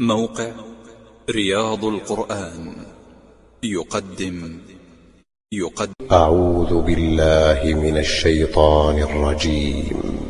موقع رياض القرآن. يقدم. يقدم. أعوذ بالله من الشيطان الرجيم.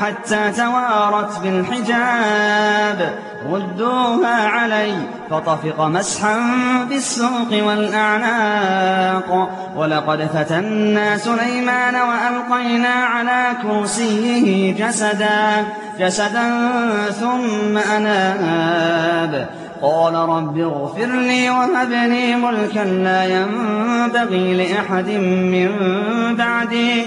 حتى توارت بالحجاب. ردوها علي فطفق مسحا بالسوق والأعناق. ولقد فتنا سليمان وألقينا على كرسيه جسدا جسدا ثم أناب. قال رب اغفر لي وهب لي ملكا لا ينبغي لأحد من بعدي.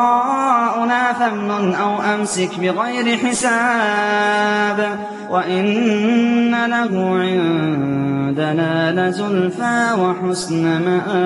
فمن أو أمسك بغير حساب وإن له عندنا لزلفى وحسن مآب.